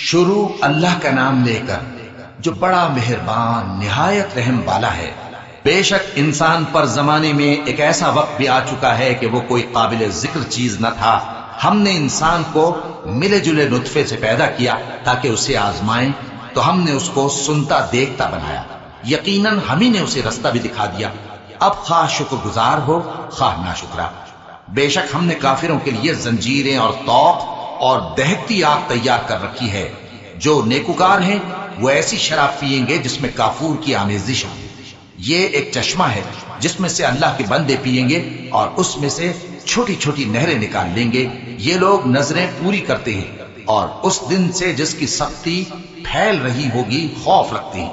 شروع اللہ کا نام لے کر جو بڑا مہربان، نہایت رحم والا ہے۔ بے شک انسان پر زمانے میں ایک ایسا وقت بھی آ چکا ہے کہ وہ کوئی قابل ذکر چیز نہ تھا۔ ہم نے انسان کو ملے جلے نطفے سے پیدا کیا تاکہ اسے آزمائیں، تو ہم نے اس کو سنتا دیکھتا بنایا۔ یقیناً ہم ہی نے اسے رستہ بھی دکھا دیا۔ اب خواہ شکر گزار ہو، خواہ نہ شکرا بے شک ہم نے کافروں کے لیے زنجیریں اور توق اور دہتی آگ تیار کر رکھی ہے۔ جو نیکوکار ہیں، وہ ایسی شراب پیئیں گے جس میں کافور کی آمیزش ہو یہ ایک چشمہ ہے جس میں سے اللہ کے بندے پیئیں گے اور اس میں سے چھوٹی چھوٹی نہریں نکال لیں گے۔ یہ لوگ نظریں پوری کرتے ہیں اور اس دن سے جس کی سختی پھیل رہی ہوگی، خوف رکھتے ہیں۔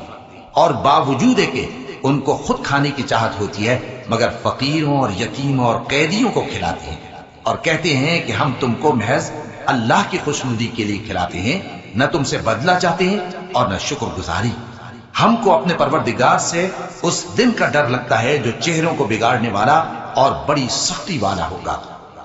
اور باوجود کہ ان کو خود کھانے کی چاہت ہوتی ہے، مگر فقیروں اور یتیموں اور قیدیوں کو کھلاتے ہیں اور کہتے ہیں کہ ہم تم کو محض اللہ کی خوشنودی کے لیے کھلاتے ہیں، نہ تم سے بدلہ چاہتے ہیں اور نہ شکر گزاری۔ ہم کو اپنے پروردگار سے اس دن کا ڈر لگتا ہے جو چہروں کو بگاڑنے والا اور بڑی سختی والا ہوگا۔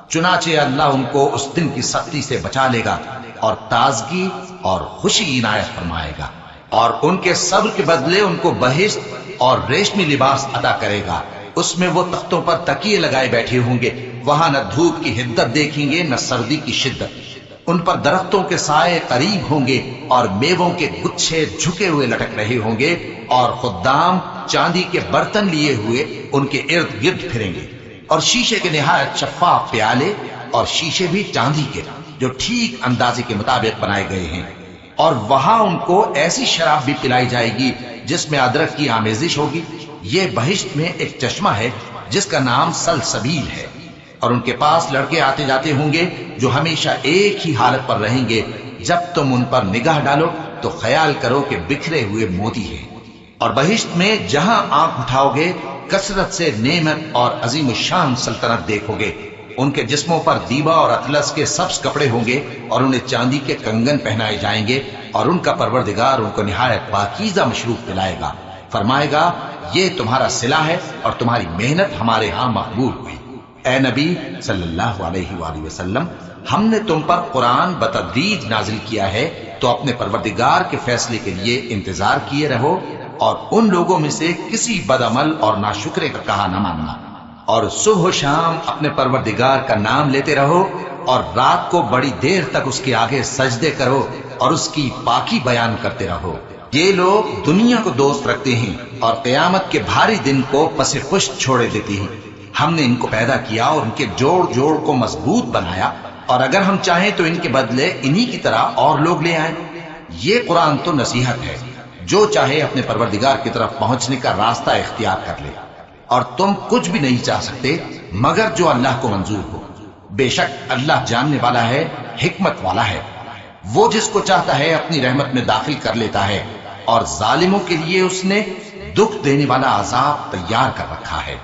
چنانچہ اللہ ان کو اس دن کی سختی سے بچا لے گا اور تازگی اور خوشی عنایت فرمائے گا اور ان کے صبر کے بدلے ان کو بہشت اور ریشمی لباس ادا کرے گا۔ اس میں وہ تختوں پر تکیے لگائے بیٹھے ہوں گے۔ وہاں نہ دھوپ کی حدت دیکھیں گے، نہ سردی کی شدت۔ ان پر درختوں کے سائے قریب ہوں گے اور میووں کے گچھے جھکے ہوئے لٹک رہے ہوں گے اور خدام چاندی کے برتن لیے ہوئے ان کے ارد گرد پھریں گے اور شیشے کے نہایت شفاف پیالے اور شیشے بھی چاندی کے جو ٹھیک اندازے کے مطابق بنائے گئے ہیں۔ اور وہاں ان کو ایسی شراب بھی پلائی جائے گی جس میں ادرک کی آمیزش ہوگی۔ یہ بہشت میں ایک چشمہ ہے جس کا نام سلسبیل ہے۔ اور ان کے پاس لڑکے آتے جاتے ہوں گے جو ہمیشہ ایک ہی حالت پر رہیں گے۔ جب تم ان پر نگاہ ڈالو تو خیال کرو کہ بکھرے ہوئے موتی ہیں۔ اور بہشت میں جہاں آنکھ اٹھاؤ گے، کثرت سے نعمت اور عظیم الشان سلطنت دیکھو گے۔ ان کے جسموں پر دیوا اور اطلس کے سبز کپڑے ہوں گے اور انہیں چاندی کے کنگن پہنائے جائیں گے اور ان کا پروردگار ان کو نہایت پاکیزہ مشروف پلائے گا۔ فرمائے گا، یہ تمہارا سلا ہے اور تمہاری محنت ہمارے ہاں مقبول ہوئی۔ اے نبی صلی اللہ علیہ وآلہ وسلم، ہم نے تم پر قرآن بتدریج نازل کیا ہے، تو اپنے پروردگار کے فیصلے کے لیے انتظار کیے رہو اور ان لوگوں میں سے کسی بد عمل اور ناشکرے کا کہا نہ ماننا۔ اور صبح و شام اپنے پروردگار کا نام لیتے رہو اور رات کو بڑی دیر تک اس کے آگے سجدے کرو اور اس کی پاکی بیان کرتے رہو۔ یہ لوگ دنیا کو دوست رکھتے ہیں اور قیامت کے بھاری دن کو پس پشت چھوڑے دیتے ہیں۔ ہم نے ان کو پیدا کیا اور ان کے جوڑ جوڑ کو مضبوط بنایا اور اگر ہم چاہیں تو ان کے بدلے انہی کی طرح اور لوگ لے آئیں۔ یہ قرآن تو نصیحت ہے۔ جو چاہے اپنے پروردگار کی طرف پہنچنے کا راستہ اختیار کر لے۔ اور تم کچھ بھی نہیں چاہ سکتے مگر جو اللہ کو منظور ہو۔ بے شک اللہ جاننے والا ہے، حکمت والا ہے۔ وہ جس کو چاہتا ہے اپنی رحمت میں داخل کر لیتا ہے اور ظالموں کے لیے اس نے دکھ دینے والا عذاب تیار کر رکھا ہے۔